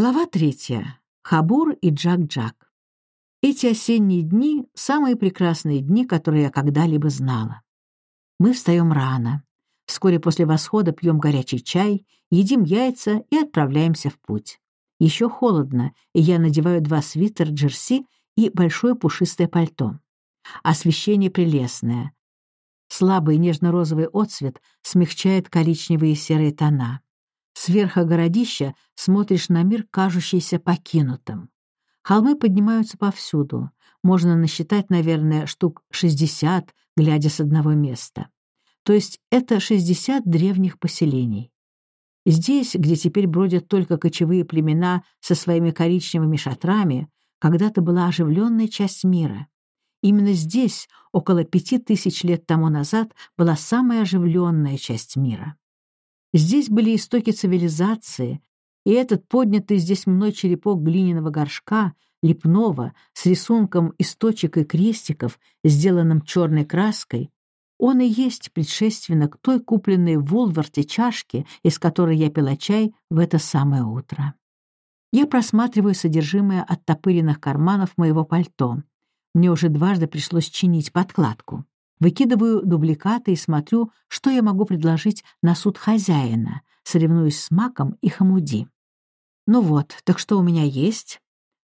Глава третья. Хабур и Джак-Джак. Эти осенние дни — самые прекрасные дни, которые я когда-либо знала. Мы встаем рано. Вскоре после восхода пьем горячий чай, едим яйца и отправляемся в путь. Еще холодно, и я надеваю два свитера джерси и большое пушистое пальто. Освещение прелестное. Слабый нежно-розовый отсвет смягчает коричневые и серые тона. Сверху городища смотришь на мир, кажущийся покинутым. Холмы поднимаются повсюду. Можно насчитать, наверное, штук 60, глядя с одного места. То есть это 60 древних поселений. Здесь, где теперь бродят только кочевые племена со своими коричневыми шатрами, когда-то была оживленная часть мира. Именно здесь, около пяти тысяч лет тому назад, была самая оживленная часть мира. Здесь были истоки цивилизации, и этот поднятый здесь мной черепок глиняного горшка, лепного, с рисунком из точек и крестиков, сделанным черной краской, он и есть предшественник той купленной в Вулварте чашки, из которой я пила чай в это самое утро. Я просматриваю содержимое оттопыренных карманов моего пальто. Мне уже дважды пришлось чинить подкладку. Выкидываю дубликаты и смотрю, что я могу предложить на суд хозяина, соревнуюсь с маком и хамуди. Ну вот, так что у меня есть?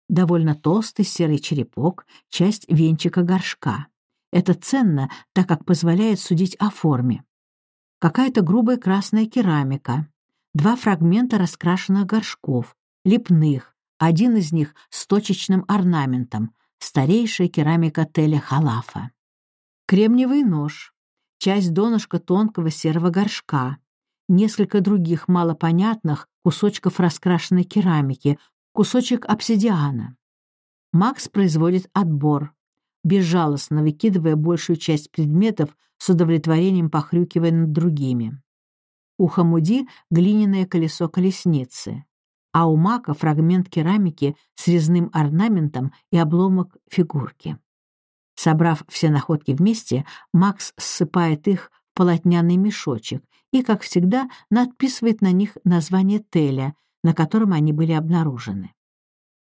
Довольно толстый серый черепок, часть венчика горшка. Это ценно, так как позволяет судить о форме. Какая-то грубая красная керамика. Два фрагмента раскрашенных горшков, лепных, один из них с точечным орнаментом, старейшая керамика Теля Халафа кремниевый нож, часть донышка тонкого серого горшка, несколько других малопонятных кусочков раскрашенной керамики, кусочек обсидиана. Макс производит отбор, безжалостно выкидывая большую часть предметов с удовлетворением похрюкивая над другими. У Хамуди — глиняное колесо колесницы, а у Мака — фрагмент керамики с резным орнаментом и обломок фигурки. Собрав все находки вместе, Макс ссыпает их в полотняный мешочек и, как всегда, надписывает на них название теля, на котором они были обнаружены.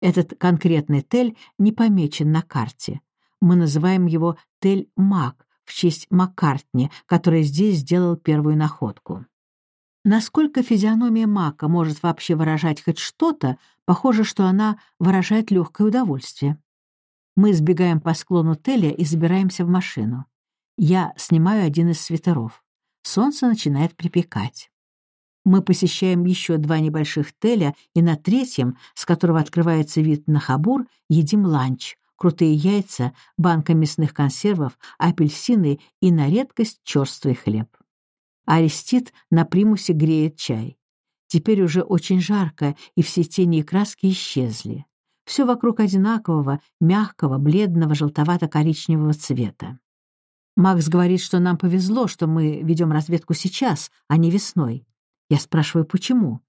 Этот конкретный тель не помечен на карте. Мы называем его тель Мак в честь Маккартни, который здесь сделал первую находку. Насколько физиономия Мака может вообще выражать хоть что-то, похоже, что она выражает легкое удовольствие. Мы сбегаем по склону Теля и забираемся в машину. Я снимаю один из свитеров. Солнце начинает припекать. Мы посещаем еще два небольших теля, и на третьем, с которого открывается вид на Хабур, едим ланч, крутые яйца, банка мясных консервов, апельсины и, на редкость, черствый хлеб. Арестит на примусе греет чай. Теперь уже очень жарко, и все тени и краски исчезли. Все вокруг одинакового, мягкого, бледного, желтовато-коричневого цвета. Макс говорит, что нам повезло, что мы ведем разведку сейчас, а не весной. Я спрашиваю, почему?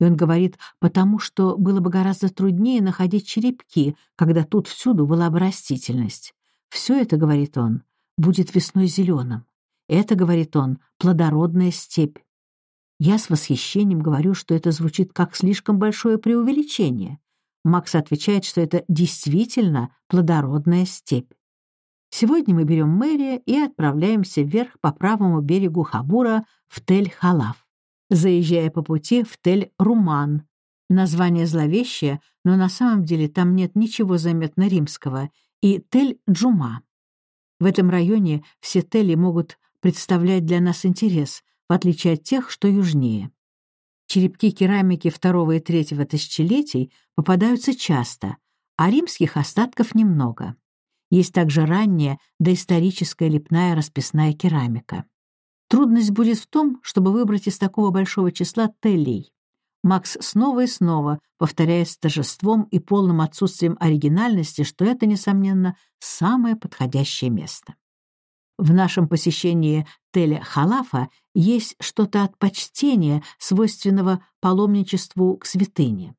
И он говорит, потому что было бы гораздо труднее находить черепки, когда тут всюду была бы растительность. Все это, говорит он, будет весной зеленым. Это, говорит он, плодородная степь. Я с восхищением говорю, что это звучит как слишком большое преувеличение. Макс отвечает, что это действительно плодородная степь. Сегодня мы берем мэрия и отправляемся вверх по правому берегу Хабура в Тель-Халав, заезжая по пути в Тель-Руман. Название зловещее, но на самом деле там нет ничего заметно римского, и Тель-Джума. В этом районе все тели могут представлять для нас интерес, в отличие от тех, что южнее. Черепки керамики второго и третьего тысячелетий попадаются часто, а римских остатков немного. Есть также ранняя доисторическая лепная расписная керамика. Трудность будет в том, чтобы выбрать из такого большого числа телей. Макс снова и снова повторяет с торжеством и полным отсутствием оригинальности, что это, несомненно, самое подходящее место. В нашем посещении Теля Халафа есть что-то от почтения, свойственного паломничеству к святыне.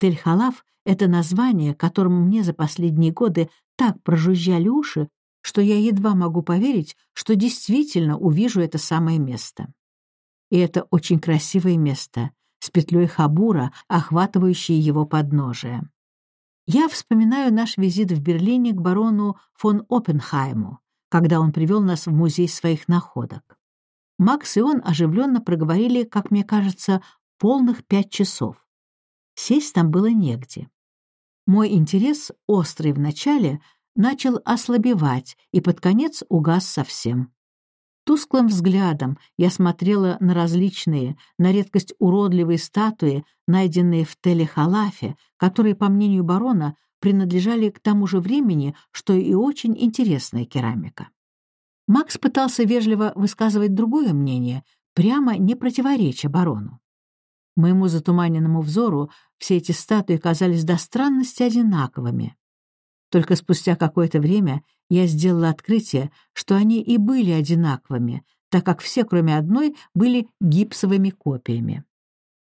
Тель-Халаф — это название, которому мне за последние годы так прожужжали уши, что я едва могу поверить, что действительно увижу это самое место. И это очень красивое место. с петлей хабура, охватывающей его подножие. Я вспоминаю наш визит в Берлине к барону фон Оппенхайму, когда он привел нас в музей своих находок. Макс и он оживленно проговорили, как мне кажется, полных пять часов. Сесть там было негде. Мой интерес, острый в начале, начал ослабевать и под конец угас совсем. Тусклым взглядом я смотрела на различные, на редкость уродливые статуи, найденные в Телехалафе, которые, по мнению барона, принадлежали к тому же времени, что и очень интересная керамика. Макс пытался вежливо высказывать другое мнение, прямо не противореча барону. Моему затуманенному взору все эти статуи казались до странности одинаковыми. Только спустя какое-то время я сделала открытие, что они и были одинаковыми, так как все, кроме одной, были гипсовыми копиями.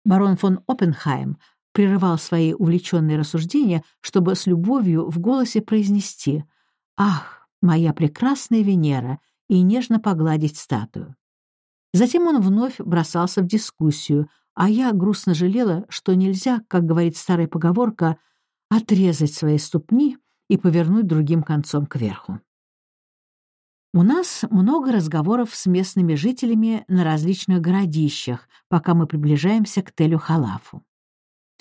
Барон фон Оппенхайм прерывал свои увлеченные рассуждения, чтобы с любовью в голосе произнести «Ах, моя прекрасная Венера!» и нежно погладить статую. Затем он вновь бросался в дискуссию, а я грустно жалела, что нельзя, как говорит старая поговорка, отрезать свои ступни и повернуть другим концом кверху. У нас много разговоров с местными жителями на различных городищах, пока мы приближаемся к Телю-Халафу.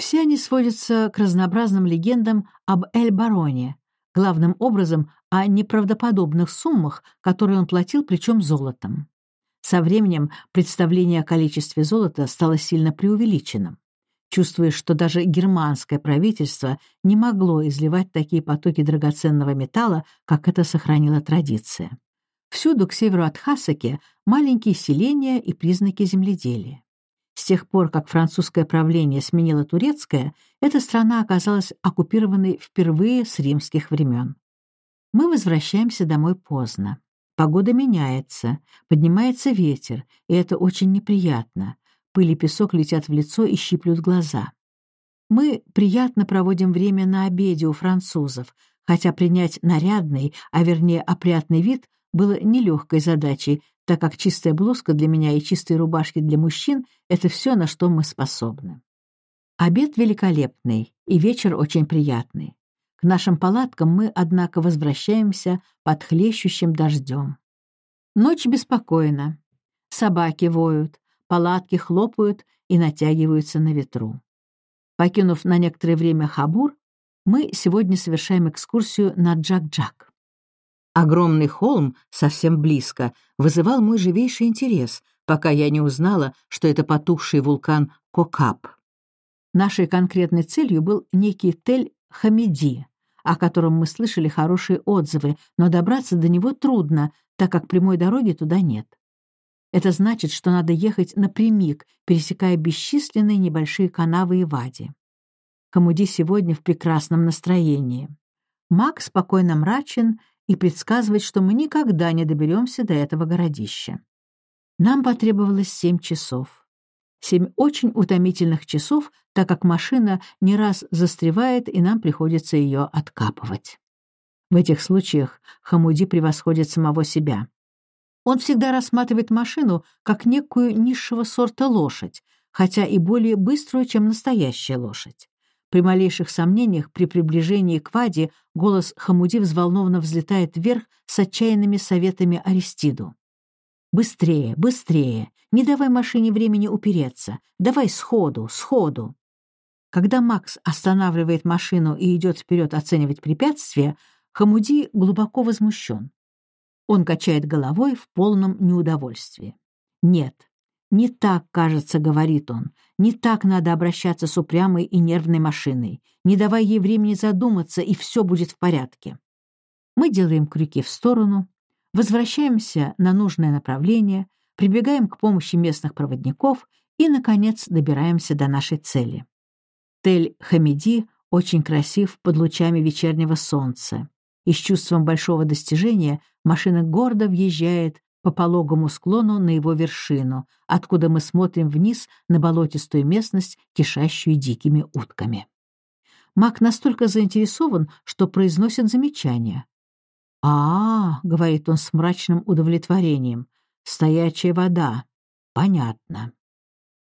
Все они сводятся к разнообразным легендам об Эль-Бароне, главным образом о неправдоподобных суммах, которые он платил, причем золотом. Со временем представление о количестве золота стало сильно преувеличенным. Чувствуешь, что даже германское правительство не могло изливать такие потоки драгоценного металла, как это сохранила традиция. Всюду к северу от Хасаки маленькие селения и признаки земледелия. С тех пор, как французское правление сменило турецкое, эта страна оказалась оккупированной впервые с римских времен. Мы возвращаемся домой поздно. Погода меняется, поднимается ветер, и это очень неприятно. Пыль и песок летят в лицо и щиплют глаза. Мы приятно проводим время на обеде у французов, хотя принять нарядный, а вернее опрятный вид было нелегкой задачей, так как чистая блузка для меня и чистые рубашки для мужчин — это все, на что мы способны. Обед великолепный, и вечер очень приятный. К нашим палаткам мы, однако, возвращаемся под хлещущим дождем. Ночь беспокойна. Собаки воют, палатки хлопают и натягиваются на ветру. Покинув на некоторое время Хабур, мы сегодня совершаем экскурсию на Джак-Джак. Огромный холм, совсем близко, вызывал мой живейший интерес, пока я не узнала, что это потухший вулкан Кокап. Нашей конкретной целью был некий Тель-Хамиди, о котором мы слышали хорошие отзывы, но добраться до него трудно, так как прямой дороги туда нет. Это значит, что надо ехать напрямик, пересекая бесчисленные небольшие канавы и вади. Хамуди сегодня в прекрасном настроении. Мак спокойно мрачен и предсказывать, что мы никогда не доберемся до этого городища. Нам потребовалось семь часов. Семь очень утомительных часов, так как машина не раз застревает, и нам приходится ее откапывать. В этих случаях Хамуди превосходит самого себя. Он всегда рассматривает машину как некую низшего сорта лошадь, хотя и более быструю, чем настоящая лошадь. При малейших сомнениях при приближении к Ваде голос Хамуди взволнованно взлетает вверх с отчаянными советами Аристиду. «Быстрее, быстрее! Не давай машине времени упереться! Давай сходу, сходу!» Когда Макс останавливает машину и идет вперед оценивать препятствия, Хамуди глубоко возмущен. Он качает головой в полном неудовольствии. Нет, «Не так, кажется, — говорит он, — не так надо обращаться с упрямой и нервной машиной. Не давай ей времени задуматься, и все будет в порядке». Мы делаем крюки в сторону, возвращаемся на нужное направление, прибегаем к помощи местных проводников и, наконец, добираемся до нашей цели. Тель-Хамиди очень красив под лучами вечернего солнца, и с чувством большого достижения машина гордо въезжает по пологому склону на его вершину, откуда мы смотрим вниз на болотистую местность, кишащую дикими утками. Мак настолько заинтересован, что произносит замечание. «А, — говорит он с мрачным удовлетворением, — стоячая вода. Понятно».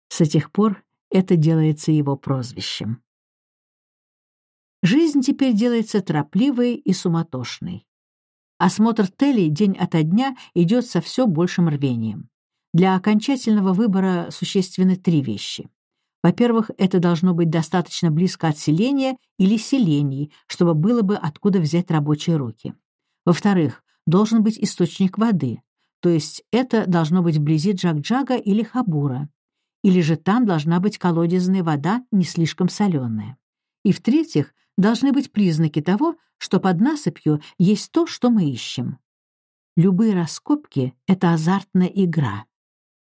С этих пор Это делается его прозвищем. Жизнь теперь делается торопливой и суматошной. Осмотр Телли день ото дня идет со все большим рвением. Для окончательного выбора существенны три вещи. Во-первых, это должно быть достаточно близко от селения или селений, чтобы было бы откуда взять рабочие руки. Во-вторых, должен быть источник воды, то есть это должно быть вблизи Джак-Джага или Хабура, или же там должна быть колодезная вода не слишком соленая. И в-третьих, должны быть признаки того, что под насыпью есть то, что мы ищем. Любые раскопки — это азартная игра.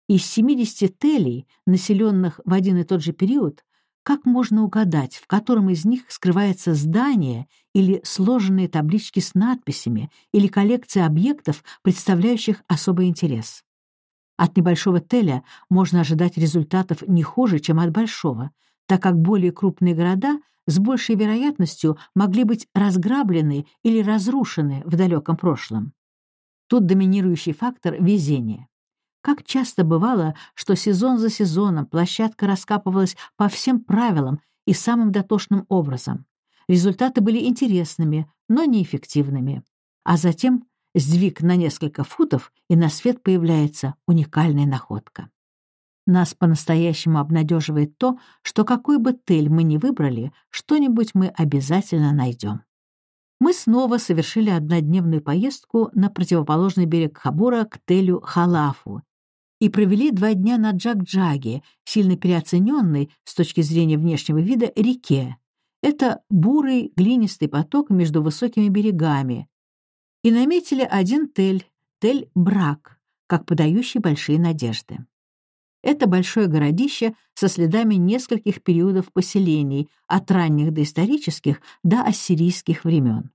Из 70 телей, населенных в один и тот же период, как можно угадать, в котором из них скрывается здание или сложенные таблички с надписями или коллекция объектов, представляющих особый интерес? От небольшого теля можно ожидать результатов не хуже, чем от большого, так как более крупные города с большей вероятностью могли быть разграблены или разрушены в далеком прошлом. Тут доминирующий фактор — везение. Как часто бывало, что сезон за сезоном площадка раскапывалась по всем правилам и самым дотошным образом. Результаты были интересными, но неэффективными. А затем сдвиг на несколько футов, и на свет появляется уникальная находка. Нас по-настоящему обнадеживает то, что какой бы тель мы ни выбрали, что-нибудь мы обязательно найдем. Мы снова совершили однодневную поездку на противоположный берег Хабура к телю Халафу и провели два дня на Джак-Джаге, сильно переоцененной с точки зрения внешнего вида реке. Это бурый глинистый поток между высокими берегами. И наметили один тель, тель Брак, как подающий большие надежды. Это большое городище со следами нескольких периодов поселений, от ранних доисторических до ассирийских времен.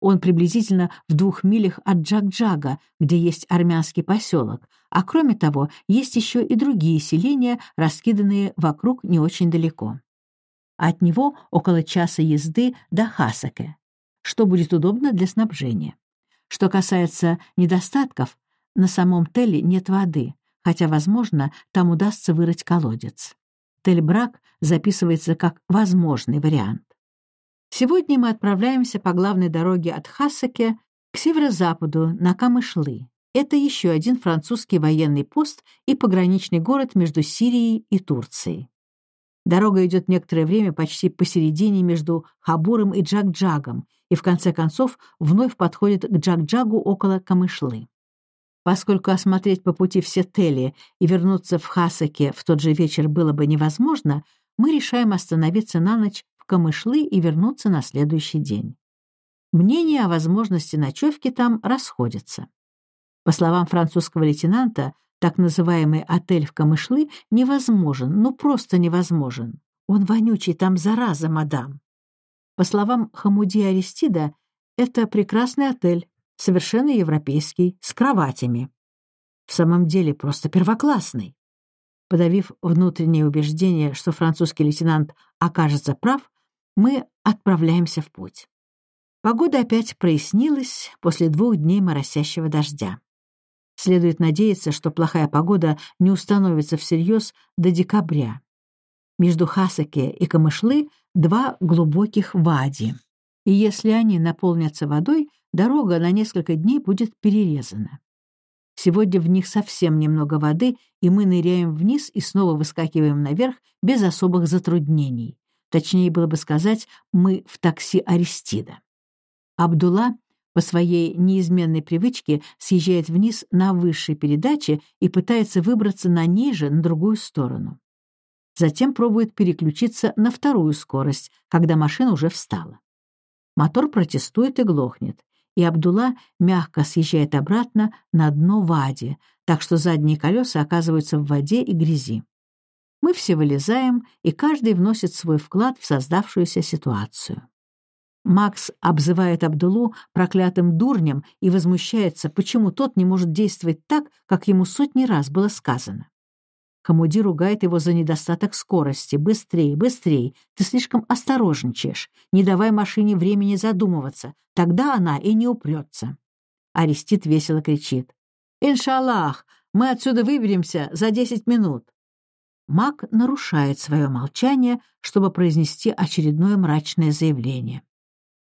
Он приблизительно в двух милях от Джак-Джага, где есть армянский поселок, а кроме того, есть еще и другие селения, раскиданные вокруг не очень далеко. От него около часа езды до Хасаке, что будет удобно для снабжения. Что касается недостатков, на самом Теле нет воды, хотя, возможно, там удастся вырыть колодец. Тель-Брак записывается как возможный вариант. Сегодня мы отправляемся по главной дороге от Хасаке к северо-западу на Камышлы. Это еще один французский военный пост и пограничный город между Сирией и Турцией. Дорога идет некоторое время почти посередине между Хабуром и Джак-Джагом и в конце концов вновь подходит к Джак-Джагу около Камышлы. Поскольку осмотреть по пути все Тели и вернуться в Хасаке в тот же вечер было бы невозможно, мы решаем остановиться на ночь в Камышлы и вернуться на следующий день. Мнения о возможности ночевки там расходятся. По словам французского лейтенанта, так называемый отель в Камышлы невозможен, ну просто невозможен. Он вонючий, там зараза, мадам. По словам Хамуди Аристида, это прекрасный отель, совершенно европейский, с кроватями. В самом деле просто первоклассный. Подавив внутреннее убеждение, что французский лейтенант окажется прав, мы отправляемся в путь. Погода опять прояснилась после двух дней моросящего дождя. Следует надеяться, что плохая погода не установится всерьез до декабря. Между Хасаке и Камышлы два глубоких вади. И если они наполнятся водой, дорога на несколько дней будет перерезана. Сегодня в них совсем немного воды, и мы ныряем вниз и снова выскакиваем наверх без особых затруднений. Точнее было бы сказать, мы в такси Аристида. Абдулла по своей неизменной привычке съезжает вниз на высшей передаче и пытается выбраться на ниже, на другую сторону. Затем пробует переключиться на вторую скорость, когда машина уже встала. Мотор протестует и глохнет, и Абдулла мягко съезжает обратно на дно Вади, так что задние колеса оказываются в воде и грязи. Мы все вылезаем, и каждый вносит свой вклад в создавшуюся ситуацию. Макс обзывает Абдулу проклятым дурнем и возмущается, почему тот не может действовать так, как ему сотни раз было сказано. Хамуди ругает его за недостаток скорости. «Быстрей, быстрей! Ты слишком осторожничаешь. Не давай машине времени задумываться. Тогда она и не упрется». Арестит весело кричит. «Иншаллах! Мы отсюда выберемся за десять минут!» Мак нарушает свое молчание, чтобы произнести очередное мрачное заявление.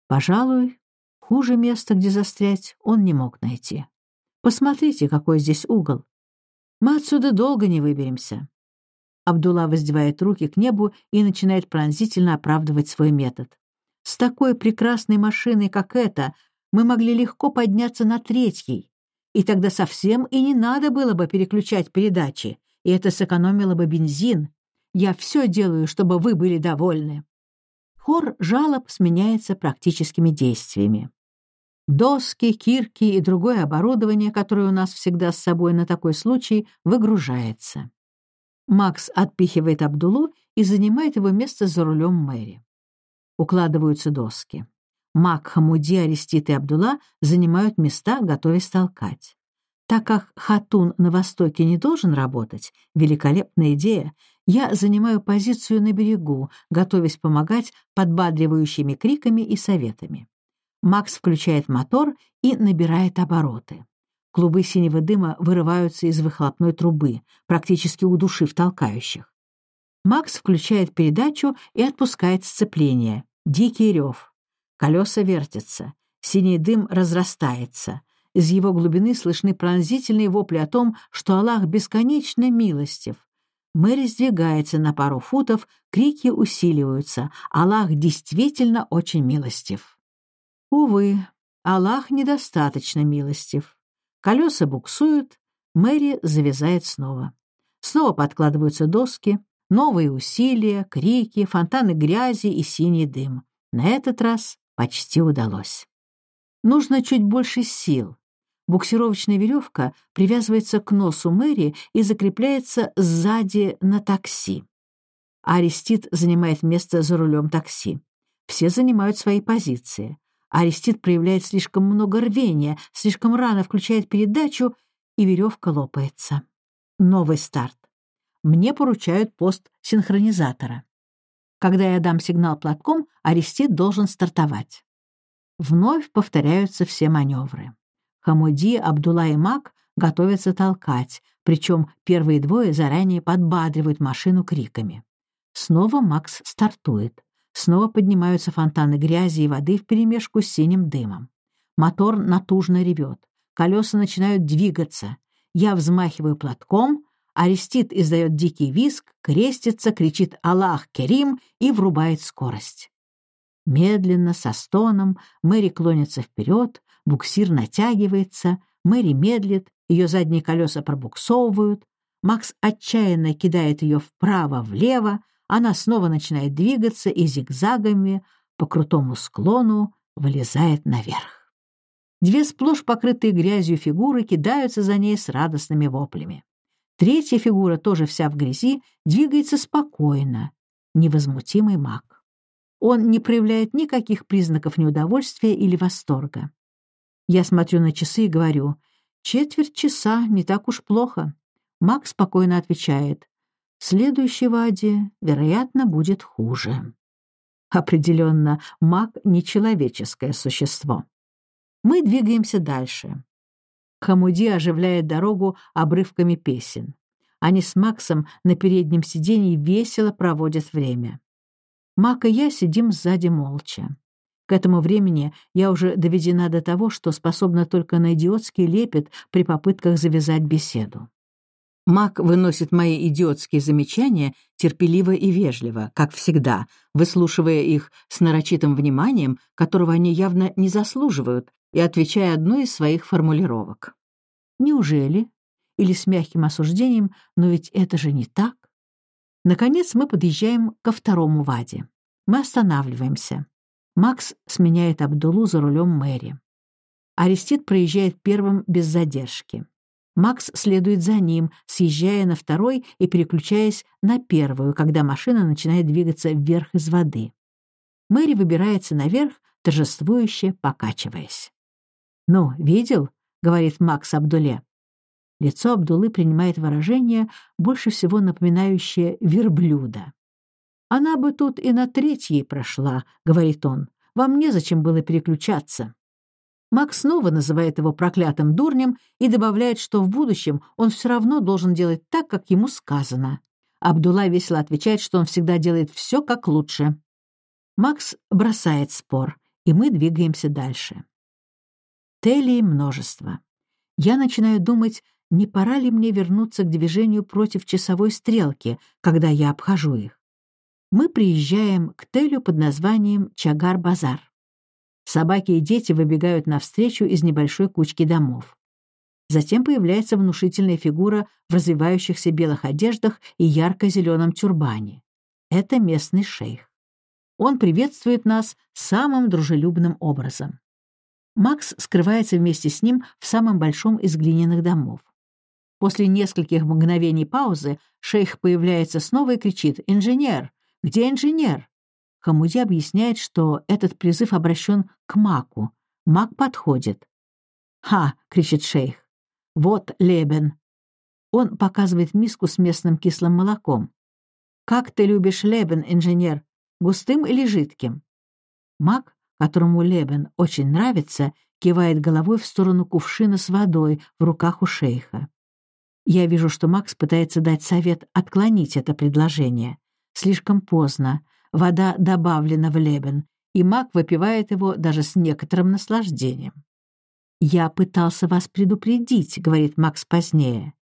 Пожалуй, хуже места, где застрять, он не мог найти. Посмотрите, какой здесь угол. Мы отсюда долго не выберемся. Абдулла воздевает руки к небу и начинает пронзительно оправдывать свой метод. С такой прекрасной машиной, как эта, мы могли легко подняться на третий, и тогда совсем и не надо было бы переключать передачи, и это сэкономило бы бензин. Я все делаю, чтобы вы были довольны. Хор жалоб сменяется практическими действиями. Доски, кирки и другое оборудование, которое у нас всегда с собой на такой случай, выгружается. Макс отпихивает Абдулу и занимает его место за рулем Мэри. Укладываются доски. Мак, Хамуди, Арестит и Абдулла занимают места, готовясь толкать. Так как Хатун на востоке не должен работать, великолепная идея, я занимаю позицию на берегу, готовясь помогать подбадривающими криками и советами. Макс включает мотор и набирает обороты. Клубы синего дыма вырываются из выхлопной трубы, практически удушив толкающих. Макс включает передачу и отпускает сцепление. Дикий рев. Колеса вертятся. Синий дым разрастается. Из его глубины слышны пронзительные вопли о том, что Аллах бесконечно милостив. Мэри сдвигается на пару футов, крики усиливаются. Аллах действительно очень милостив. Увы, Аллах недостаточно милостив. Колеса буксуют, Мэри завязает снова. Снова подкладываются доски, новые усилия, крики, фонтаны грязи и синий дым. На этот раз почти удалось. Нужно чуть больше сил. Буксировочная веревка привязывается к носу Мэри и закрепляется сзади на такси. Арестит занимает место за рулем такси. Все занимают свои позиции. Арестит проявляет слишком много рвения, слишком рано включает передачу, и веревка лопается. Новый старт. Мне поручают пост синхронизатора. Когда я дам сигнал платком, Арестит должен стартовать. Вновь повторяются все маневры. Хамуди, Абдулла и Мак готовятся толкать, причем первые двое заранее подбадривают машину криками. Снова Макс стартует. Снова поднимаются фонтаны грязи и воды вперемешку с синим дымом. Мотор натужно ревет. Колеса начинают двигаться. Я взмахиваю платком, Арестит издает дикий визг, крестится, кричит «Аллах, Керим» и врубает скорость. Медленно, со стоном, Мэри клонится вперед, буксир натягивается, Мэри медлит, ее задние колеса пробуксовывают, Макс отчаянно кидает ее вправо-влево, она снова начинает двигаться и зигзагами по крутому склону вылезает наверх. Две сплошь покрытые грязью фигуры кидаются за ней с радостными воплями. Третья фигура, тоже вся в грязи, двигается спокойно, невозмутимый маг. Он не проявляет никаких признаков неудовольствия или восторга. Я смотрю на часы и говорю, «Четверть часа, не так уж плохо». Маг спокойно отвечает, Следующий Ваде, вероятно, будет хуже. Определенно, маг — нечеловеческое существо. Мы двигаемся дальше. Хамуди оживляет дорогу обрывками песен. Они с Максом на переднем сиденье весело проводят время. Мак и я сидим сзади молча. К этому времени я уже доведена до того, что способна только на идиотский лепет при попытках завязать беседу. Мак выносит мои идиотские замечания терпеливо и вежливо, как всегда, выслушивая их с нарочитым вниманием, которого они явно не заслуживают, и отвечая одной из своих формулировок. «Неужели?» Или с мягким осуждением «но ведь это же не так». Наконец мы подъезжаем ко второму ваде. Мы останавливаемся. Макс сменяет Абдулу за рулем Мэри. Арестит проезжает первым без задержки. Макс следует за ним, съезжая на второй и переключаясь на первую, когда машина начинает двигаться вверх из воды. Мэри выбирается наверх, торжествующе покачиваясь. «Ну, видел?» — говорит Макс Абдуле. Лицо Абдулы принимает выражение, больше всего напоминающее верблюда. «Она бы тут и на третьей прошла», — говорит он. «Вам незачем было переключаться». Макс снова называет его проклятым дурнем и добавляет, что в будущем он все равно должен делать так, как ему сказано. Абдулла весело отвечает, что он всегда делает все как лучше. Макс бросает спор, и мы двигаемся дальше. Телей множество. Я начинаю думать, не пора ли мне вернуться к движению против часовой стрелки, когда я обхожу их. Мы приезжаем к телю под названием Чагар-базар. Собаки и дети выбегают навстречу из небольшой кучки домов. Затем появляется внушительная фигура в развивающихся белых одеждах и ярко-зеленом тюрбане. Это местный шейх. Он приветствует нас самым дружелюбным образом. Макс скрывается вместе с ним в самом большом из глиняных домов. После нескольких мгновений паузы шейх появляется снова и кричит «Инженер! Где инженер?» Хамуди объясняет, что этот призыв обращен к Маку. Мак подходит. «Ха!» — кричит шейх. «Вот лебен!» Он показывает миску с местным кислым молоком. «Как ты любишь лебен, инженер? Густым или жидким?» Мак, которому лебен очень нравится, кивает головой в сторону кувшина с водой в руках у шейха. Я вижу, что Макс пытается дать совет отклонить это предложение. Слишком поздно. Вода добавлена в лебен, и Мак выпивает его даже с некоторым наслаждением. «Я пытался вас предупредить», — говорит Макс позднее.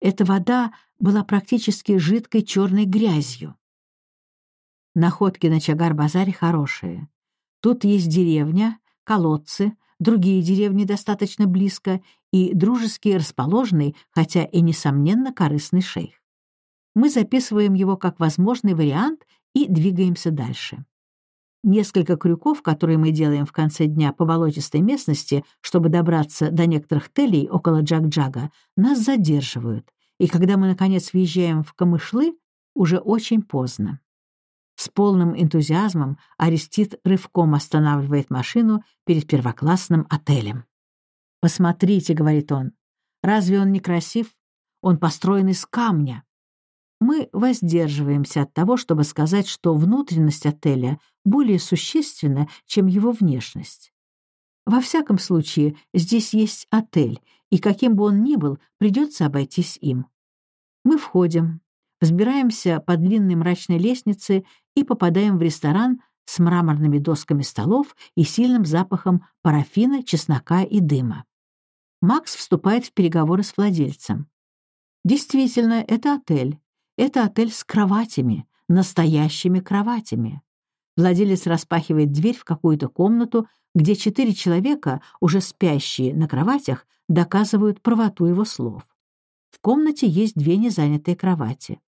«Эта вода была практически жидкой черной грязью». Находки на Чагар-базаре хорошие. Тут есть деревня, колодцы, другие деревни достаточно близко и дружески расположенный, хотя и, несомненно, корыстный шейх. Мы записываем его как возможный вариант и двигаемся дальше. Несколько крюков, которые мы делаем в конце дня по болотистой местности, чтобы добраться до некоторых телей около Джак-Джага, нас задерживают, и когда мы, наконец, въезжаем в Камышлы, уже очень поздно. С полным энтузиазмом Арестит рывком останавливает машину перед первоклассным отелем. «Посмотрите», — говорит он, — «разве он не красив? Он построен из камня». Мы воздерживаемся от того, чтобы сказать, что внутренность отеля более существенна, чем его внешность. Во всяком случае, здесь есть отель, и каким бы он ни был, придется обойтись им. Мы входим, взбираемся по длинной мрачной лестнице и попадаем в ресторан с мраморными досками столов и сильным запахом парафина, чеснока и дыма. Макс вступает в переговоры с владельцем. Действительно, это отель. Это отель с кроватями, настоящими кроватями. Владелец распахивает дверь в какую-то комнату, где четыре человека, уже спящие на кроватях, доказывают правоту его слов. В комнате есть две незанятые кровати.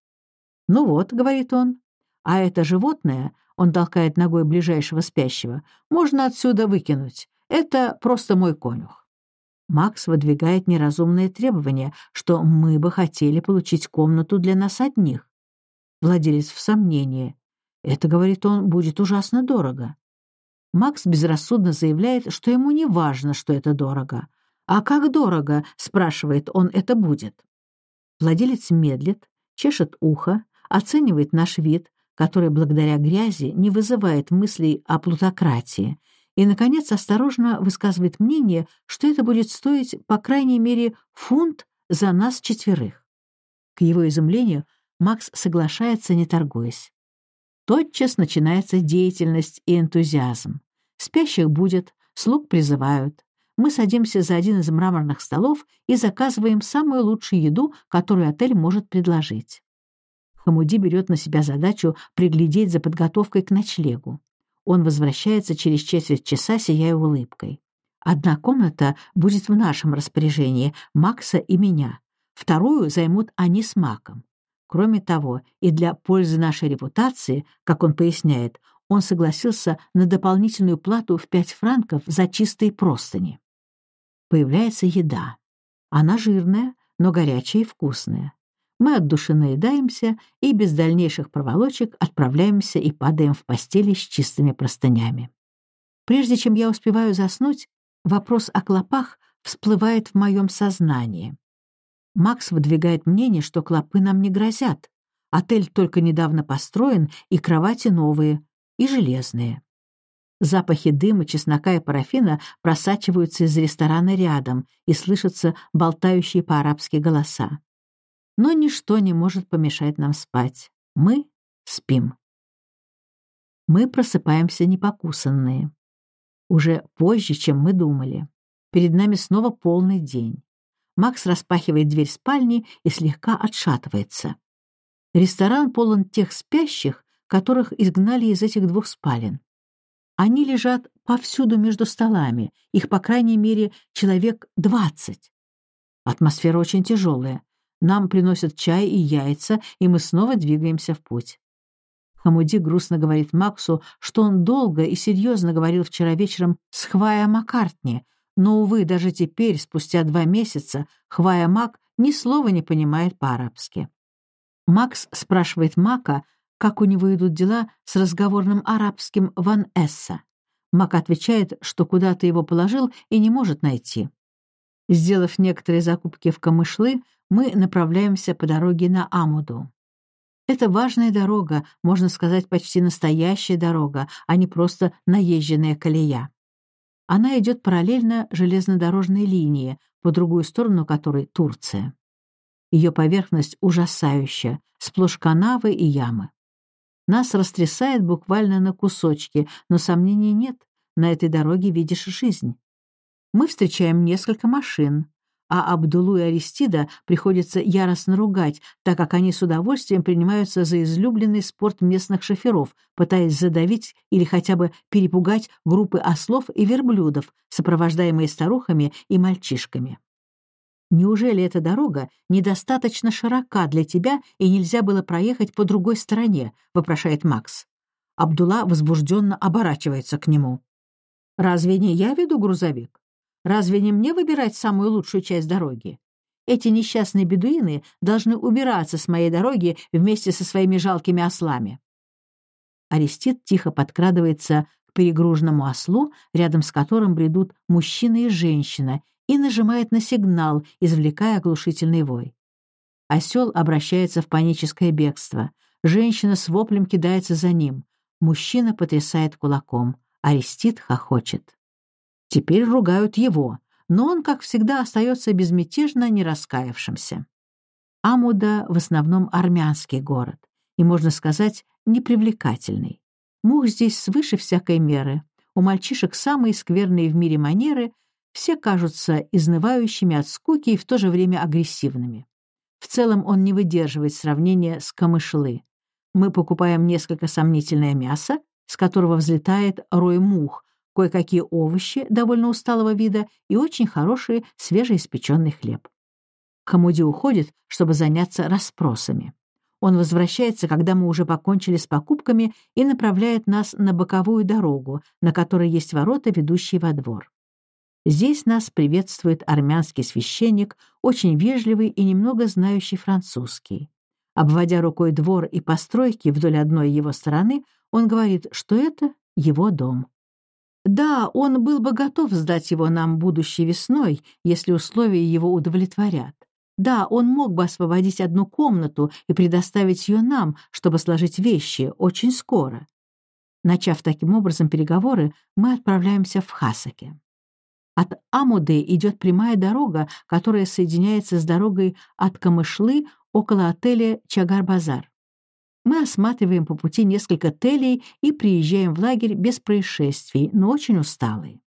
«Ну вот», — говорит он, — «а это животное, — он толкает ногой ближайшего спящего, — можно отсюда выкинуть. Это просто мой конюх». Макс выдвигает неразумные требования, что мы бы хотели получить комнату для нас одних. Владелец в сомнении. Это, говорит он, будет ужасно дорого. Макс безрассудно заявляет, что ему не важно, что это дорого. «А как дорого?» — спрашивает он, — «это будет». Владелец медлит, чешет ухо, оценивает наш вид, который благодаря грязи не вызывает мыслей о плутократии, и, наконец, осторожно высказывает мнение, что это будет стоить, по крайней мере, фунт за нас четверых. К его изумлению Макс соглашается, не торгуясь. Тотчас начинается деятельность и энтузиазм. Спящих будет, слуг призывают. Мы садимся за один из мраморных столов и заказываем самую лучшую еду, которую отель может предложить. Хамуди берет на себя задачу приглядеть за подготовкой к ночлегу. Он возвращается через четверть часа, сияя улыбкой. Одна комната будет в нашем распоряжении, Макса и меня. Вторую займут они с Маком. Кроме того, и для пользы нашей репутации, как он поясняет, он согласился на дополнительную плату в пять франков за чистые простыни. Появляется еда. Она жирная, но горячая и вкусная. Мы от души наедаемся и без дальнейших проволочек отправляемся и падаем в постели с чистыми простынями. Прежде чем я успеваю заснуть, вопрос о клопах всплывает в моем сознании. Макс выдвигает мнение, что клопы нам не грозят. Отель только недавно построен, и кровати новые, и железные. Запахи дыма, чеснока и парафина просачиваются из ресторана рядом, и слышатся болтающие по-арабски голоса. Но ничто не может помешать нам спать. Мы спим. Мы просыпаемся непокусанные. Уже позже, чем мы думали. Перед нами снова полный день. Макс распахивает дверь спальни и слегка отшатывается. Ресторан полон тех спящих, которых изгнали из этих двух спален. Они лежат повсюду между столами, их, по крайней мере, человек двадцать. Атмосфера очень тяжелая. Нам приносят чай и яйца, и мы снова двигаемся в путь. Хамуди грустно говорит Максу, что он долго и серьезно говорил вчера вечером с Хвая Маккартни, но, увы, даже теперь, спустя два месяца, Хвая Мак ни слова не понимает по-арабски. Макс спрашивает Мака, как у него идут дела с разговорным арабским Ван Эсса. Мак отвечает, что куда-то его положил и не может найти. Сделав некоторые закупки в Камышлы, мы направляемся по дороге на Амуду. Это важная дорога, можно сказать, почти настоящая дорога, а не просто наезженная колея. Она идет параллельно железнодорожной линии, по другую сторону которой Турция. Ее поверхность ужасающая, сплошь канавы и ямы. Нас растрясает буквально на кусочки, но сомнений нет, на этой дороге видишь жизнь. Мы встречаем несколько машин, а Абдулу и Аристида приходится яростно ругать, так как они с удовольствием принимаются за излюбленный спорт местных шоферов, пытаясь задавить или хотя бы перепугать группы ослов и верблюдов, сопровождаемые старухами и мальчишками. Неужели эта дорога недостаточно широка для тебя и нельзя было проехать по другой стороне? вопрошает Макс. Абдулла возбужденно оборачивается к нему. Разве не я веду грузовик? Разве не мне выбирать самую лучшую часть дороги? Эти несчастные бедуины должны убираться с моей дороги вместе со своими жалкими ослами. Арестит тихо подкрадывается к перегруженному ослу, рядом с которым бредут мужчина и женщина, и нажимает на сигнал, извлекая оглушительный вой. Осел обращается в паническое бегство. Женщина с воплем кидается за ним. Мужчина потрясает кулаком. Арестит хохочет. Теперь ругают его, но он, как всегда, остается безмятежно не раскаявшимся. Амуда в основном армянский город, и, можно сказать, непривлекательный. Мух здесь свыше всякой меры. У мальчишек самые скверные в мире манеры, все кажутся изнывающими от скуки и в то же время агрессивными. В целом он не выдерживает сравнения с камышлы. Мы покупаем несколько сомнительное мясо, с которого взлетает рой мух, кое-какие овощи довольно усталого вида и очень хороший свежеиспеченный хлеб. Хамуди уходит, чтобы заняться расспросами. Он возвращается, когда мы уже покончили с покупками, и направляет нас на боковую дорогу, на которой есть ворота, ведущие во двор. Здесь нас приветствует армянский священник, очень вежливый и немного знающий французский. Обводя рукой двор и постройки вдоль одной его стороны, он говорит, что это его дом. Да, он был бы готов сдать его нам будущей весной, если условия его удовлетворят. Да, он мог бы освободить одну комнату и предоставить ее нам, чтобы сложить вещи, очень скоро. Начав таким образом переговоры, мы отправляемся в Хасаке. От Амуды идет прямая дорога, которая соединяется с дорогой от Камышлы около отеля Чагар-Базар. Мы осматриваем по пути несколько телей и приезжаем в лагерь без происшествий, но очень усталые.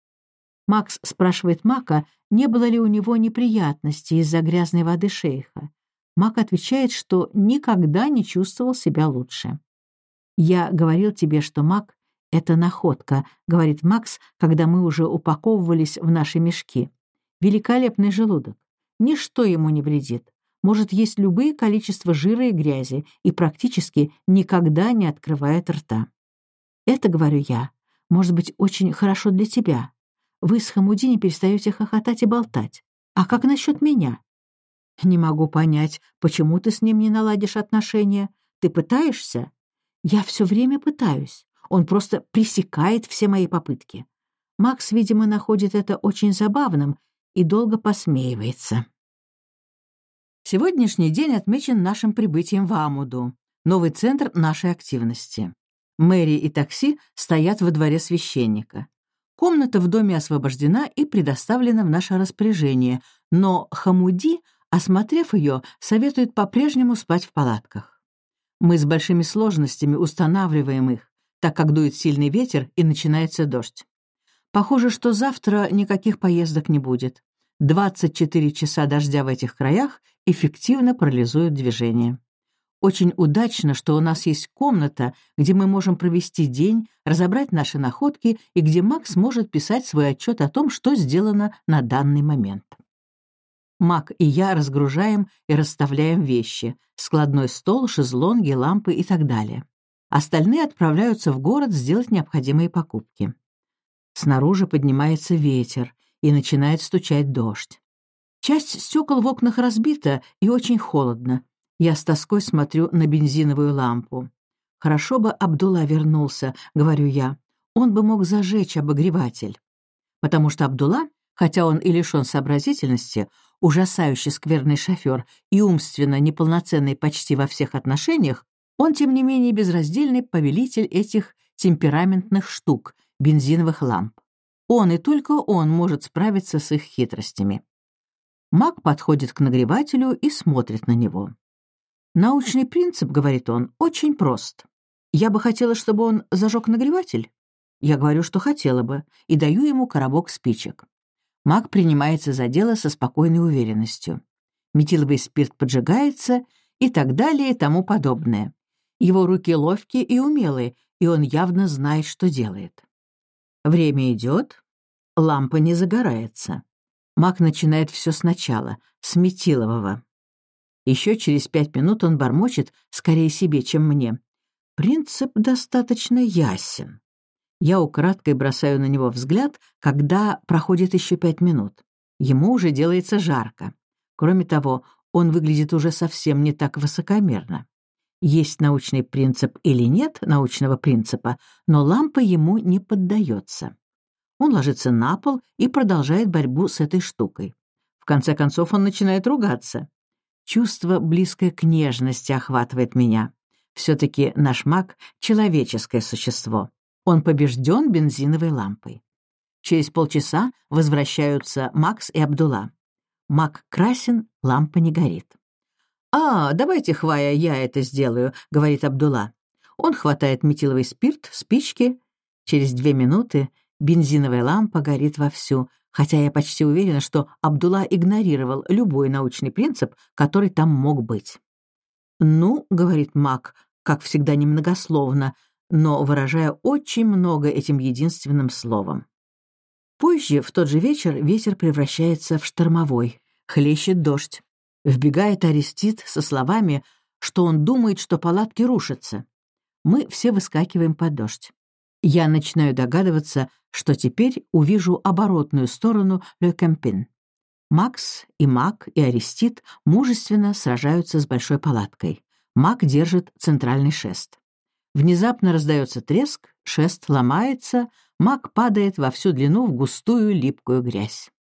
Макс спрашивает Мака, не было ли у него неприятностей из-за грязной воды шейха. Мак отвечает, что никогда не чувствовал себя лучше. «Я говорил тебе, что Мак — это находка», — говорит Макс, когда мы уже упаковывались в наши мешки. «Великолепный желудок. Ничто ему не вредит может есть любые количество жира и грязи и практически никогда не открывает рта. Это, говорю я, может быть очень хорошо для тебя. Вы с Хамуди не перестаете хохотать и болтать. А как насчет меня? Не могу понять, почему ты с ним не наладишь отношения. Ты пытаешься? Я все время пытаюсь. Он просто пресекает все мои попытки. Макс, видимо, находит это очень забавным и долго посмеивается. Сегодняшний день отмечен нашим прибытием в Амуду, новый центр нашей активности. Мэри и такси стоят во дворе священника. Комната в доме освобождена и предоставлена в наше распоряжение, но Хамуди осмотрев ее, советует по-прежнему спать в палатках. Мы с большими сложностями устанавливаем их, так как дует сильный ветер и начинается дождь. Похоже, что завтра никаких поездок не будет. 24 часа дождя в этих краях эффективно парализуют движение. Очень удачно, что у нас есть комната, где мы можем провести день, разобрать наши находки и где Макс может писать свой отчет о том, что сделано на данный момент. Мак и я разгружаем и расставляем вещи — складной стол, шезлонги, лампы и так далее. Остальные отправляются в город сделать необходимые покупки. Снаружи поднимается ветер, и начинает стучать дождь. Часть стекол в окнах разбита, и очень холодно. Я с тоской смотрю на бензиновую лампу. «Хорошо бы Абдулла вернулся», — говорю я. «Он бы мог зажечь обогреватель». Потому что Абдулла, хотя он и лишен сообразительности, ужасающий скверный шофер и умственно неполноценный почти во всех отношениях, он, тем не менее, безраздельный повелитель этих темпераментных штук, бензиновых ламп. Он и только он может справиться с их хитростями. Маг подходит к нагревателю и смотрит на него. «Научный принцип, — говорит он, — очень прост. Я бы хотела, чтобы он зажег нагреватель. Я говорю, что хотела бы, и даю ему коробок спичек. Маг принимается за дело со спокойной уверенностью. Метиловый спирт поджигается и так далее и тому подобное. Его руки ловкие и умелые, и он явно знает, что делает. Время идет, лампа не загорается. Мак начинает все сначала, с метилового. Еще через пять минут он бормочет, скорее себе, чем мне. Принцип достаточно ясен. Я украдкой бросаю на него взгляд, когда проходит еще пять минут. Ему уже делается жарко. Кроме того, он выглядит уже совсем не так высокомерно есть научный принцип или нет научного принципа, но лампа ему не поддается. Он ложится на пол и продолжает борьбу с этой штукой. В конце концов он начинает ругаться. Чувство, близкое к нежности, охватывает меня. Все-таки наш маг — человеческое существо. Он побежден бензиновой лампой. Через полчаса возвращаются Макс и Абдулла. Маг красен, лампа не горит. «А, давайте, Хвая, я это сделаю», — говорит Абдулла. Он хватает метиловый спирт, спички. Через две минуты бензиновая лампа горит вовсю, хотя я почти уверена, что Абдулла игнорировал любой научный принцип, который там мог быть. «Ну», — говорит Мак, как всегда немногословно, но выражая очень много этим единственным словом. Позже, в тот же вечер, ветер превращается в штормовой. Хлещет дождь. Вбегает Арестит со словами, что он думает, что палатки рушатся. Мы все выскакиваем под дождь. Я начинаю догадываться, что теперь увижу оборотную сторону Ле Кампин. Макс и Мак и Арестит мужественно сражаются с большой палаткой. Мак держит центральный шест. Внезапно раздается треск, шест ломается, Мак падает во всю длину в густую липкую грязь.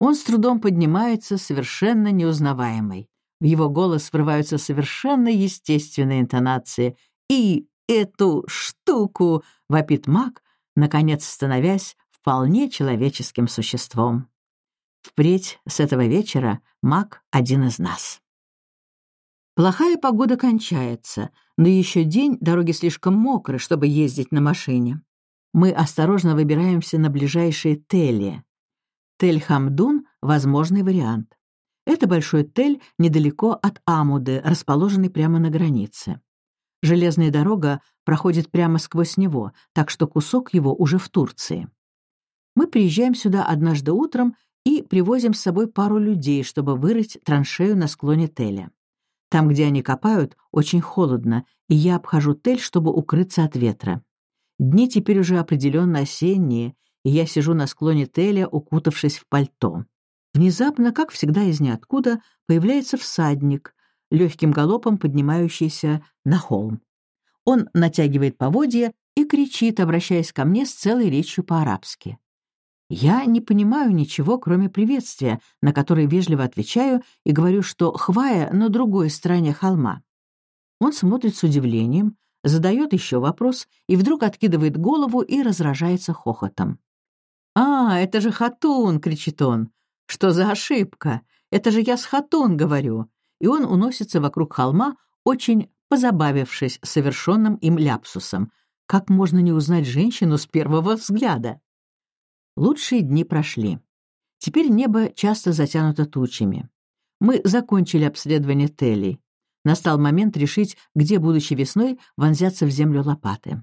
Он с трудом поднимается, совершенно неузнаваемый. В его голос врываются совершенно естественные интонации. «И эту штуку!» — вопит маг, наконец становясь вполне человеческим существом. Впредь с этого вечера маг — один из нас. Плохая погода кончается, но еще день дороги слишком мокры, чтобы ездить на машине. Мы осторожно выбираемся на ближайшие Телли. Тель-Хамдун — возможный вариант. Это большой тель недалеко от Амуды, расположенный прямо на границе. Железная дорога проходит прямо сквозь него, так что кусок его уже в Турции. Мы приезжаем сюда однажды утром и привозим с собой пару людей, чтобы вырыть траншею на склоне Теля. Там, где они копают, очень холодно, и я обхожу Тель, чтобы укрыться от ветра. Дни теперь уже определенно осенние, и я сижу на склоне Теля, укутавшись в пальто. Внезапно, как всегда из ниоткуда, появляется всадник, легким галопом поднимающийся на холм. Он натягивает поводья и кричит, обращаясь ко мне с целой речью по-арабски. Я не понимаю ничего, кроме приветствия, на которое вежливо отвечаю и говорю, что хвая на другой стороне холма. Он смотрит с удивлением, задает еще вопрос и вдруг откидывает голову и разражается хохотом. «А, это же Хатун!» — кричит он. «Что за ошибка? Это же я с Хатон говорю!» И он уносится вокруг холма, очень позабавившись совершенным им ляпсусом. Как можно не узнать женщину с первого взгляда? Лучшие дни прошли. Теперь небо часто затянуто тучами. Мы закончили обследование Телли. Настал момент решить, где, будучи весной, вонзятся в землю лопаты.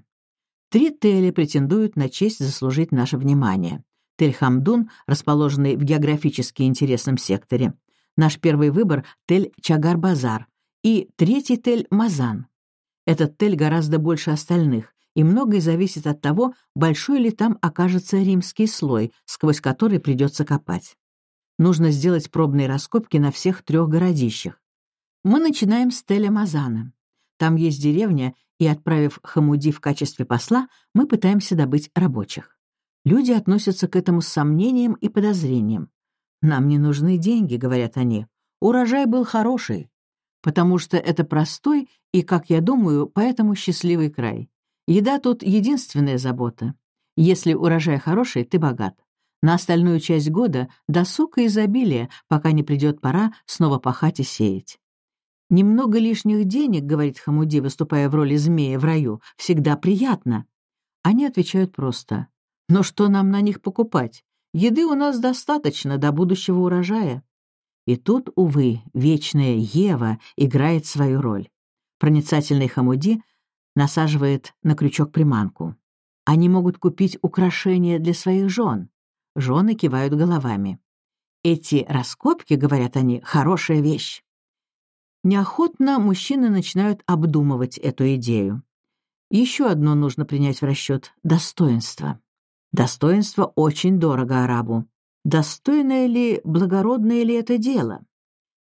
Три Тели претендуют на честь заслужить наше внимание. Тель-Хамдун, расположенный в географически интересном секторе. Наш первый выбор — Тель-Чагар-Базар. И третий Тель-Мазан. Этот Тель гораздо больше остальных, и многое зависит от того, большой ли там окажется римский слой, сквозь который придется копать. Нужно сделать пробные раскопки на всех трех городищах. Мы начинаем с Теля Мазана. Там есть деревня, и, отправив Хамуди в качестве посла, мы пытаемся добыть рабочих. Люди относятся к этому с сомнением и подозрением. «Нам не нужны деньги», — говорят они. «Урожай был хороший, потому что это простой и, как я думаю, поэтому счастливый край. Еда тут единственная забота. Если урожай хороший, ты богат. На остальную часть года досуг и изобилие, пока не придет пора снова пахать и сеять. «Немного лишних денег, — говорит Хамуди, выступая в роли змея в раю, — всегда приятно». Они отвечают просто. «Но что нам на них покупать? Еды у нас достаточно до будущего урожая». И тут, увы, вечная Ева играет свою роль. Проницательный Хамуди насаживает на крючок приманку. Они могут купить украшения для своих жен. Жены кивают головами. «Эти раскопки, — говорят они, — хорошая вещь. Неохотно мужчины начинают обдумывать эту идею. Еще одно нужно принять в расчет — достоинство. Достоинство очень дорого арабу. Достойное ли, благородное ли это дело?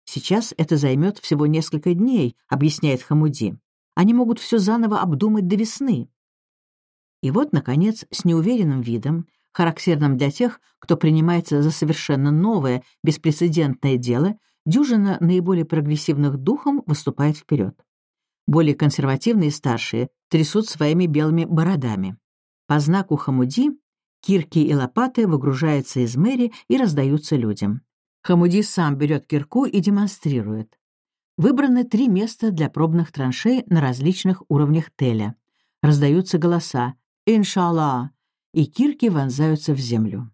Сейчас это займет всего несколько дней, объясняет Хамуди. Они могут все заново обдумать до весны. И вот, наконец, с неуверенным видом, характерным для тех, кто принимается за совершенно новое, беспрецедентное дело, дюжина наиболее прогрессивных духом выступает вперед. Более консервативные старшие трясут своими белыми бородами. По знаку Хамуди кирки и лопаты выгружаются из мэри и раздаются людям. Хамуди сам берет кирку и демонстрирует. Выбраны три места для пробных траншей на различных уровнях теля. Раздаются голоса «Иншаллах!» и кирки вонзаются в землю.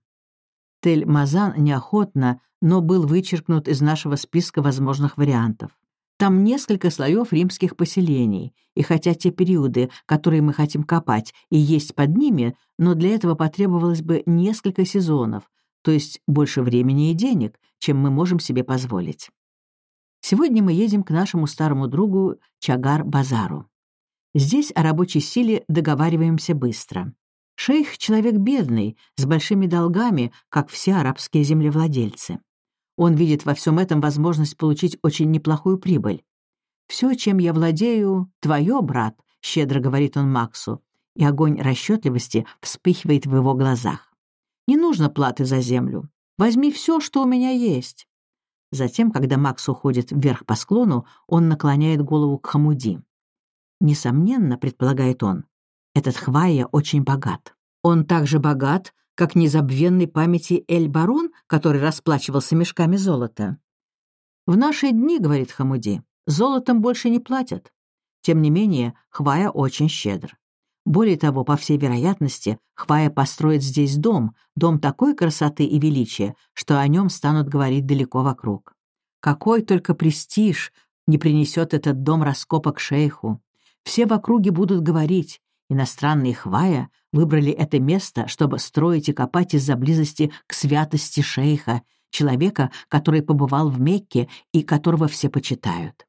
Тель-Мазан неохотно, но был вычеркнут из нашего списка возможных вариантов. Там несколько слоев римских поселений, и хотя те периоды, которые мы хотим копать, и есть под ними, но для этого потребовалось бы несколько сезонов, то есть больше времени и денег, чем мы можем себе позволить. Сегодня мы едем к нашему старому другу Чагар-Базару. Здесь о рабочей силе договариваемся быстро. Шейх — человек бедный, с большими долгами, как все арабские землевладельцы. Он видит во всем этом возможность получить очень неплохую прибыль. «Все, чем я владею, твое, брат», — щедро говорит он Максу, и огонь расчетливости вспыхивает в его глазах. «Не нужно платы за землю. Возьми все, что у меня есть». Затем, когда Макс уходит вверх по склону, он наклоняет голову к Хамуди. Несомненно, предполагает он, этот Хвая очень богат. Он также богат, как незабвенный памяти Эль-Барон, который расплачивался мешками золота. «В наши дни, — говорит Хамуди, — золотом больше не платят. Тем не менее, Хвая очень щедр. Более того, по всей вероятности, Хвая построит здесь дом, дом такой красоты и величия, что о нем станут говорить далеко вокруг. Какой только престиж не принесет этот дом раскопок шейху. Все в округе будут говорить, Иностранные хвая выбрали это место, чтобы строить и копать из-за близости к святости шейха, человека, который побывал в Мекке и которого все почитают.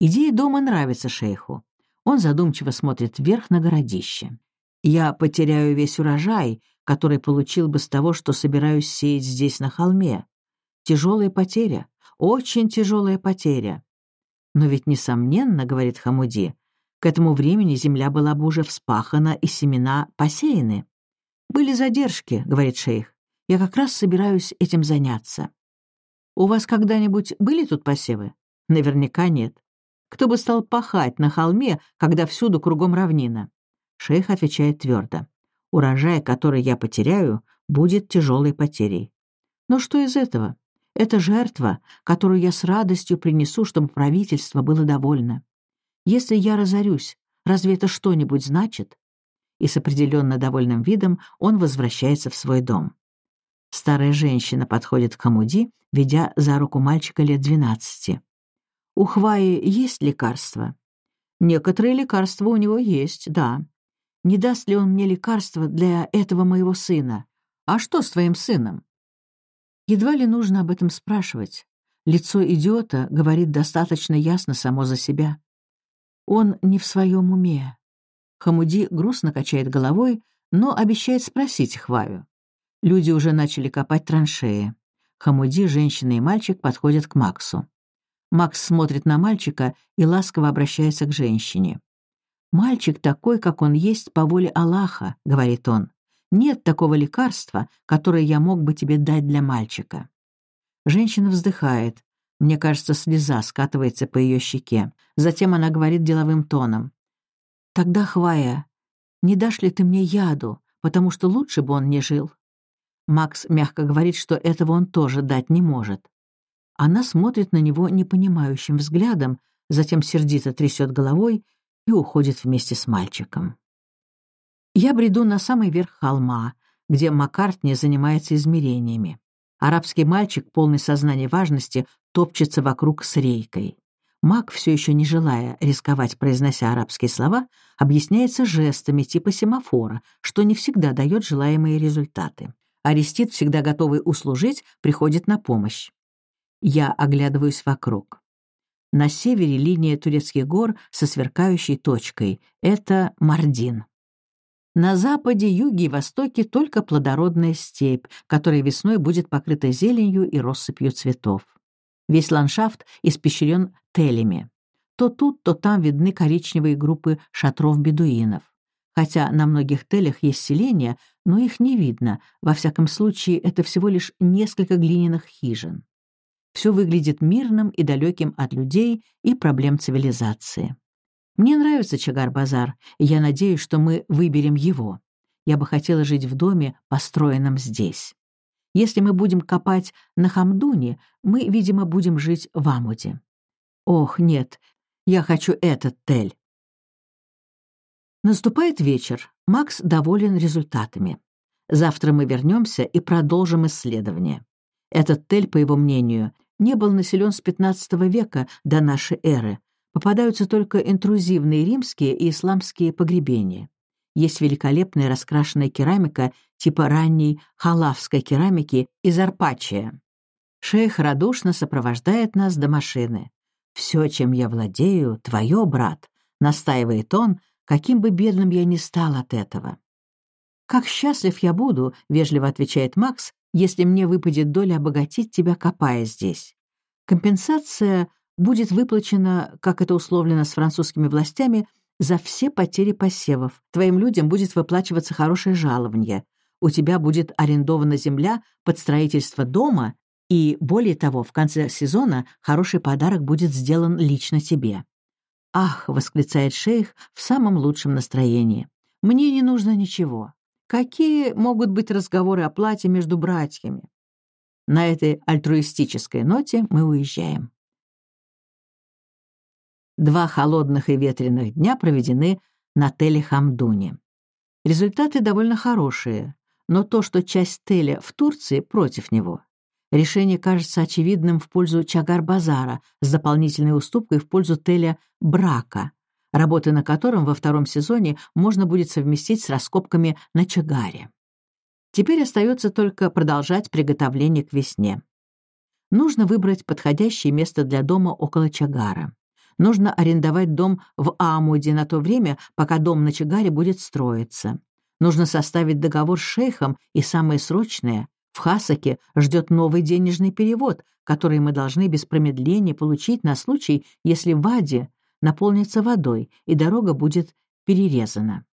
Идея дома нравится шейху. Он задумчиво смотрит вверх на городище. «Я потеряю весь урожай, который получил бы с того, что собираюсь сеять здесь на холме. Тяжелая потеря, очень тяжелая потеря. Но ведь, несомненно, — говорит Хамуди, к этому времени земля была бы уже вспахана и семена посеяны. «Были задержки», — говорит шейх. «Я как раз собираюсь этим заняться». «У вас когда-нибудь были тут посевы?» «Наверняка нет. Кто бы стал пахать на холме, когда всюду кругом равнина?» Шейх отвечает твердо. «Урожай, который я потеряю, будет тяжелой потерей». Но что из этого? Это жертва, которую я с радостью принесу, чтобы правительство было довольно. Если я разорюсь, разве это что-нибудь значит?» И с определенно довольным видом он возвращается в свой дом. Старая женщина подходит к Хамуди, ведя за руку мальчика лет двенадцати. «У Хваи есть лекарства?» «Некоторые лекарства у него есть, да. Не даст ли он мне лекарства для этого моего сына? А что с твоим сыном?» Едва ли нужно об этом спрашивать. Лицо идиота говорит достаточно ясно само за себя. Он не в своем уме. Хамуди грустно качает головой, но обещает спросить Хваю. Люди уже начали копать траншеи. Хамуди, женщина и мальчик подходят к Максу. Макс смотрит на мальчика и ласково обращается к женщине. «Мальчик такой, как он есть по воле Аллаха», — говорит он. «Нет такого лекарства, которое я мог бы тебе дать для мальчика». Женщина вздыхает. Мне кажется, слеза скатывается по ее щеке. Затем она говорит деловым тоном. «Тогда, Хвая, не дашь ли ты мне яду, потому что лучше бы он не жил?» Макс мягко говорит, что этого он тоже дать не может. Она смотрит на него непонимающим взглядом, затем сердито трясет головой и уходит вместе с мальчиком. Я бреду на самый верх холма, где Маккартни занимается измерениями. Арабский мальчик, полный сознания важности, топчется вокруг с рейкой. Мак, все еще не желая рисковать, произнося арабские слова, объясняется жестами типа семафора, что не всегда дает желаемые результаты. Арестит, всегда готовый услужить, приходит на помощь. Я оглядываюсь вокруг. На севере линия турецких гор со сверкающей точкой. Это Мардин. На западе, юге и востоке только плодородная степь, которая весной будет покрыта зеленью и россыпью цветов. Весь ландшафт испещрен телями. То тут, то там видны коричневые группы шатров бедуинов. Хотя на многих телях есть селения, но их не видно, во всяком случае это всего лишь несколько глиняных хижин. Все выглядит мирным и далеким от людей и проблем цивилизации. Мне нравится Чагар-базар, и я надеюсь, что мы выберем его. Я бы хотела жить в доме, построенном здесь. Если мы будем копать на Хамдуне, мы, видимо, будем жить в Амуде. Ох, нет, я хочу этот тель. Наступает вечер. Макс доволен результатами. Завтра мы вернемся и продолжим исследование. Этот тель, по его мнению, не был населен с XV века до нашей эры. Попадаются только интрузивные римские и исламские погребения. Есть великолепная раскрашенная керамика типа ранней халавской керамики из Арпачия. Шейх радушно сопровождает нас до машины. «Все, чем я владею, твое, брат», — настаивает он, каким бы бедным я ни стал от этого. «Как счастлив я буду», — вежливо отвечает Макс, «если мне выпадет доля обогатить тебя, копая здесь. Компенсация будет выплачена, как это условлено с французскими властями, за все потери посевов. Твоим людям будет выплачиваться хорошее жалование. У тебя будет арендована земля под строительство дома, и, более того, в конце сезона хороший подарок будет сделан лично тебе. «Ах!» — восклицает шейх в самом лучшем настроении. «Мне не нужно ничего. Какие могут быть разговоры о плате между братьями?» На этой альтруистической ноте мы уезжаем. Два холодных и ветреных дня проведены на Теле Хамдуне. Результаты довольно хорошие, но то, что часть Теля в Турции, против него. Решение кажется очевидным в пользу Чагар-Базара с дополнительной уступкой в пользу Теля Брака, работы на котором во втором сезоне можно будет совместить с раскопками на Чагаре. Теперь остается только продолжать приготовление к весне. Нужно выбрать подходящее место для дома около Чагара. Нужно арендовать дом в Амуде на то время, пока дом на Чагаре будет строиться. Нужно составить договор с шейхом и, самое срочное, в Хасаке ждет новый денежный перевод, который мы должны без промедления получить на случай, если Вади наполнится водой и дорога будет перерезана.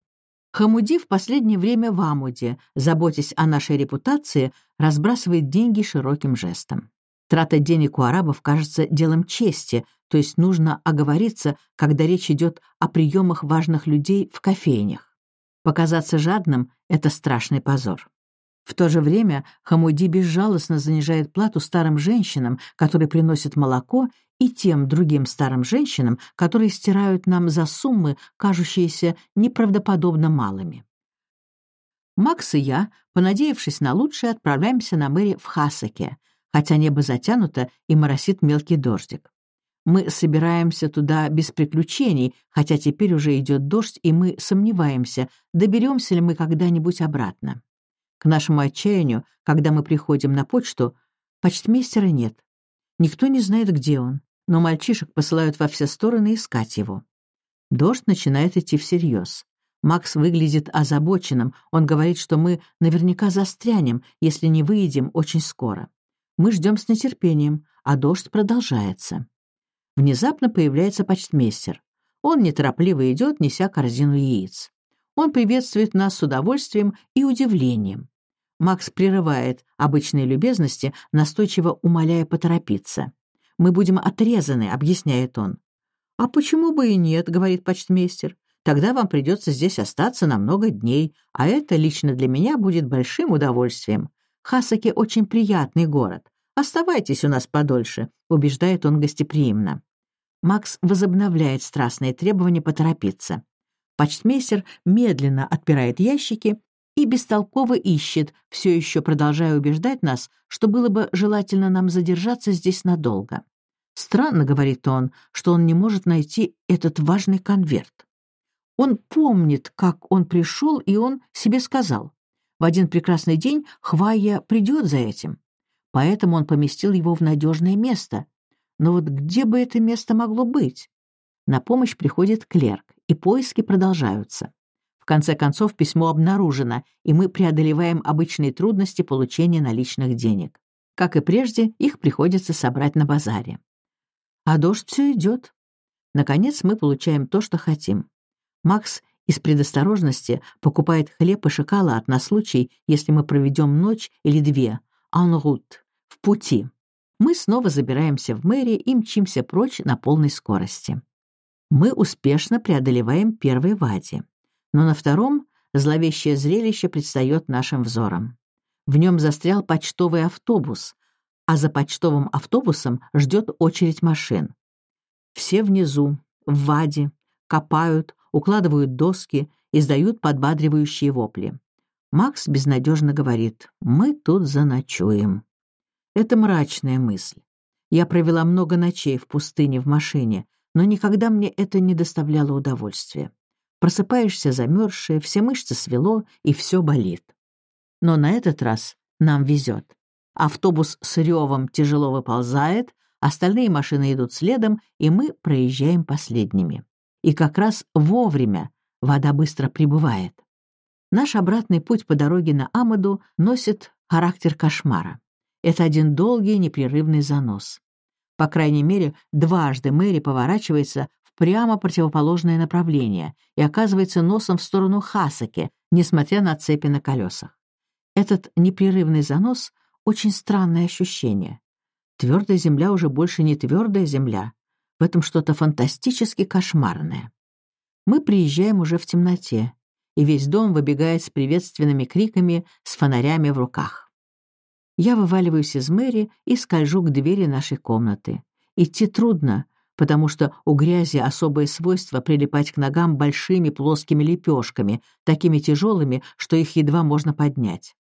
Хамуди в последнее время в Амуде, заботясь о нашей репутации, разбрасывает деньги широким жестом. Трата денег у арабов кажется делом чести, то есть нужно оговориться, когда речь идет о приемах важных людей в кофейнях. Показаться жадным — это страшный позор. В то же время Хамуди безжалостно занижает плату старым женщинам, которые приносят молоко, и тем другим старым женщинам, которые стирают нам за суммы, кажущиеся неправдоподобно малыми. Макс и я, понадеявшись на лучшее, отправляемся на Мэри в Хасаке, хотя небо затянуто и моросит мелкий дождик. Мы собираемся туда без приключений, хотя теперь уже идет дождь, и мы сомневаемся, доберемся ли мы когда-нибудь обратно. К нашему отчаянию, когда мы приходим на почту, почтмейстера нет. Никто не знает, где он, но мальчишек посылают во все стороны искать его. Дождь начинает идти всерьез. Макс выглядит озабоченным, он говорит, что мы наверняка застрянем, если не выйдем очень скоро. Мы ждем с нетерпением, а дождь продолжается. Внезапно появляется почтмейстер. Он неторопливо идет, неся корзину яиц. Он приветствует нас с удовольствием и удивлением. Макс прерывает обычные любезности, настойчиво умоляя поторопиться. «Мы будем отрезаны», — объясняет он. «А почему бы и нет?» — говорит почтмейстер. «Тогда вам придется здесь остаться на много дней, а это лично для меня будет большим удовольствием. Хасаки очень приятный город. Оставайтесь у нас подольше», — убеждает он гостеприимно. Макс возобновляет страстные требования поторопиться. Почтмейстер медленно отпирает ящики и бестолково ищет, все еще продолжая убеждать нас, что было бы желательно нам задержаться здесь надолго. Странно, говорит он, что он не может найти этот важный конверт. Он помнит, как он пришел, и он себе сказал. В один прекрасный день Хвая придет за этим. Поэтому он поместил его в надежное место. Но вот где бы это место могло быть? На помощь приходит клерк, и поиски продолжаются. В конце концов, письмо обнаружено, и мы преодолеваем обычные трудности получения наличных денег. Как и прежде, их приходится собрать на базаре. А дождь все идет. Наконец мы получаем то, что хотим. Макс из предосторожности покупает хлеб и шоколад на случай, если мы проведем ночь или две, route, в пути. Мы снова забираемся в мэрии и мчимся прочь на полной скорости мы успешно преодолеваем первый вади. Но на втором зловещее зрелище предстает нашим взором. В нем застрял почтовый автобус, а за почтовым автобусом ждет очередь машин. Все внизу, в ваде, копают, укладывают доски, издают подбадривающие вопли. Макс безнадежно говорит «Мы тут заночуем». Это мрачная мысль. Я провела много ночей в пустыне в машине, но никогда мне это не доставляло удовольствия. Просыпаешься замерзшая, все мышцы свело, и все болит. Но на этот раз нам везет. Автобус с ревом тяжело выползает, остальные машины идут следом, и мы проезжаем последними. И как раз вовремя вода быстро прибывает. Наш обратный путь по дороге на Амаду носит характер кошмара. Это один долгий непрерывный занос. По крайней мере, дважды Мэри поворачивается в прямо противоположное направление и оказывается носом в сторону Хасаки, несмотря на цепи на колесах. Этот непрерывный занос — очень странное ощущение. Твердая земля уже больше не твердая земля. В этом что-то фантастически кошмарное. Мы приезжаем уже в темноте, и весь дом выбегает с приветственными криками, с фонарями в руках. Я вываливаюсь из Мэри и скольжу к двери нашей комнаты. Идти трудно, потому что у грязи особое свойство прилипать к ногам большими плоскими лепешками, такими тяжелыми, что их едва можно поднять.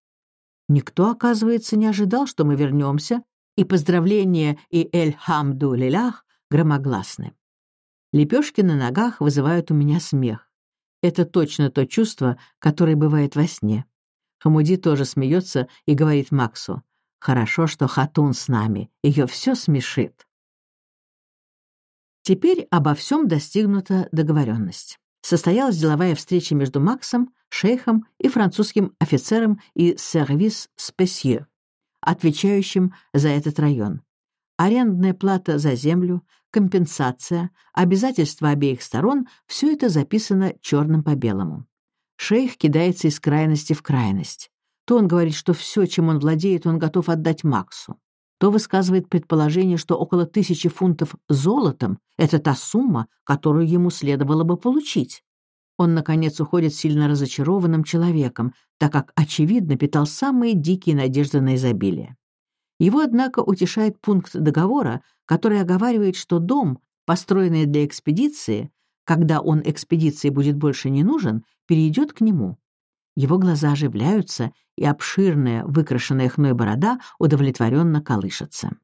Никто, оказывается, не ожидал, что мы вернемся, и поздравления и «Эль-Хамду Лилях» громогласны. Лепешки на ногах вызывают у меня смех. Это точно то чувство, которое бывает во сне. Хамуди тоже смеется и говорит Максу, «Хорошо, что Хатун с нами, ее все смешит». Теперь обо всем достигнута договоренность. Состоялась деловая встреча между Максом, шейхом и французским офицером и сервис спесье, отвечающим за этот район. Арендная плата за землю, компенсация, обязательства обеих сторон — все это записано черным по белому. Шейх кидается из крайности в крайность. То он говорит, что все, чем он владеет, он готов отдать Максу. То высказывает предположение, что около тысячи фунтов золотом — это та сумма, которую ему следовало бы получить. Он, наконец, уходит сильно разочарованным человеком, так как, очевидно, питал самые дикие надежды на изобилие. Его, однако, утешает пункт договора, который оговаривает, что дом, построенный для экспедиции, когда он экспедиции будет больше не нужен, перейдет к нему. Его глаза оживляются, и обширная, выкрашенная хной борода удовлетворенно колышется.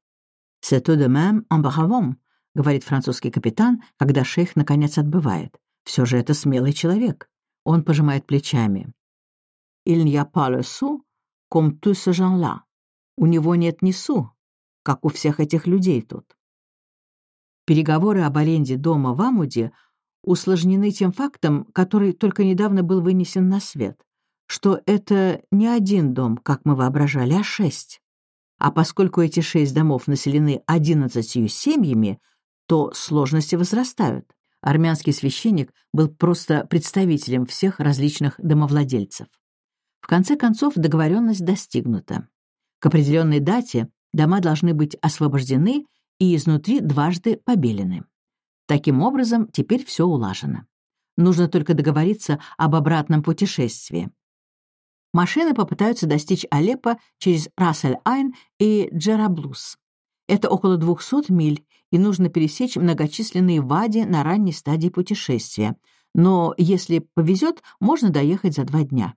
«C'est tout de même embarravant», — говорит французский капитан, когда шейх наконец отбывает. Все же это смелый человек. Он пожимает плечами. «Il n'y a pas le sou, comme tous ces gens-là». У него нет ни су, как у всех этих людей тут. Переговоры об аренде дома в Амуде усложнены тем фактом, который только недавно был вынесен на свет что это не один дом, как мы воображали, а шесть. А поскольку эти шесть домов населены одиннадцатью семьями, то сложности возрастают. Армянский священник был просто представителем всех различных домовладельцев. В конце концов, договоренность достигнута. К определенной дате дома должны быть освобождены и изнутри дважды побелены. Таким образом, теперь все улажено. Нужно только договориться об обратном путешествии. Машины попытаются достичь Алеппо через Рассель-Айн и Джераблус. Это около 200 миль, и нужно пересечь многочисленные вади на ранней стадии путешествия. Но если повезет, можно доехать за два дня.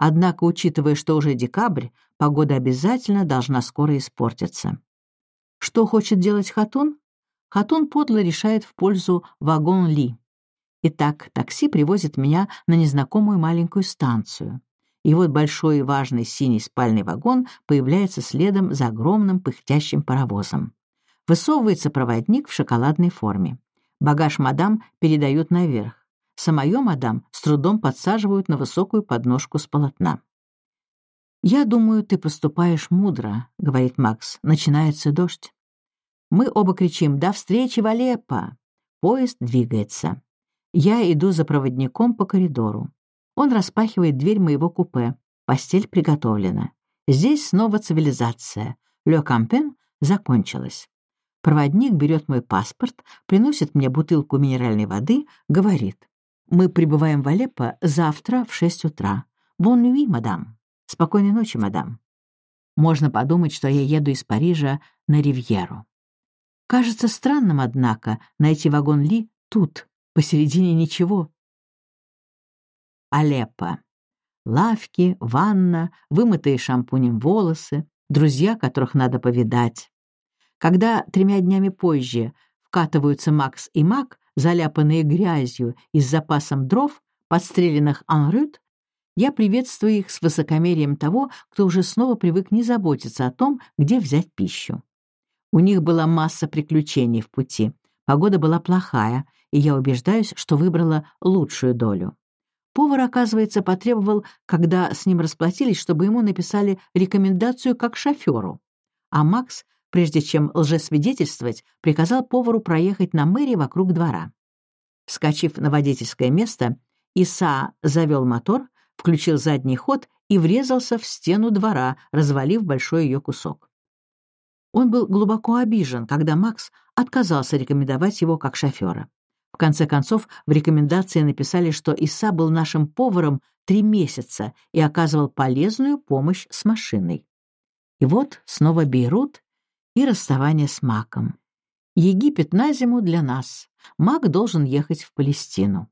Однако, учитывая, что уже декабрь, погода обязательно должна скоро испортиться. Что хочет делать Хатун? Хатун подло решает в пользу вагон-ли. Итак, такси привозит меня на незнакомую маленькую станцию и вот большой и важный синий спальный вагон появляется следом за огромным пыхтящим паровозом. Высовывается проводник в шоколадной форме. Багаж мадам передают наверх. Самое мадам с трудом подсаживают на высокую подножку с полотна. «Я думаю, ты поступаешь мудро», — говорит Макс. «Начинается дождь». Мы оба кричим «До встречи в Алеппо!» Поезд двигается. Я иду за проводником по коридору. Он распахивает дверь моего купе. Постель приготовлена. Здесь снова цивилизация. Ле Кампен закончилась. Проводник берет мой паспорт, приносит мне бутылку минеральной воды, говорит. «Мы прибываем в Алеппо завтра в шесть утра. Бон нуи, мадам. Спокойной ночи, мадам». Можно подумать, что я еду из Парижа на Ривьеру. Кажется странным, однако, найти вагон Ли тут, посередине ничего, Алеппо. Лавки, ванна, вымытые шампунем волосы, друзья, которых надо повидать. Когда тремя днями позже вкатываются Макс и Мак, заляпанные грязью и с запасом дров, подстреленных анрют, я приветствую их с высокомерием того, кто уже снова привык не заботиться о том, где взять пищу. У них была масса приключений в пути. Погода была плохая, и я убеждаюсь, что выбрала лучшую долю. Повар, оказывается, потребовал, когда с ним расплатились, чтобы ему написали рекомендацию как шоферу. А Макс, прежде чем лжесвидетельствовать, приказал повару проехать на мэрии вокруг двора. Вскочив на водительское место, Иса завел мотор, включил задний ход и врезался в стену двора, развалив большой ее кусок. Он был глубоко обижен, когда Макс отказался рекомендовать его как шофера. В конце концов, в рекомендации написали, что Иса был нашим поваром три месяца и оказывал полезную помощь с машиной. И вот снова Бейрут и расставание с Маком. Египет на зиму для нас. Мак должен ехать в Палестину.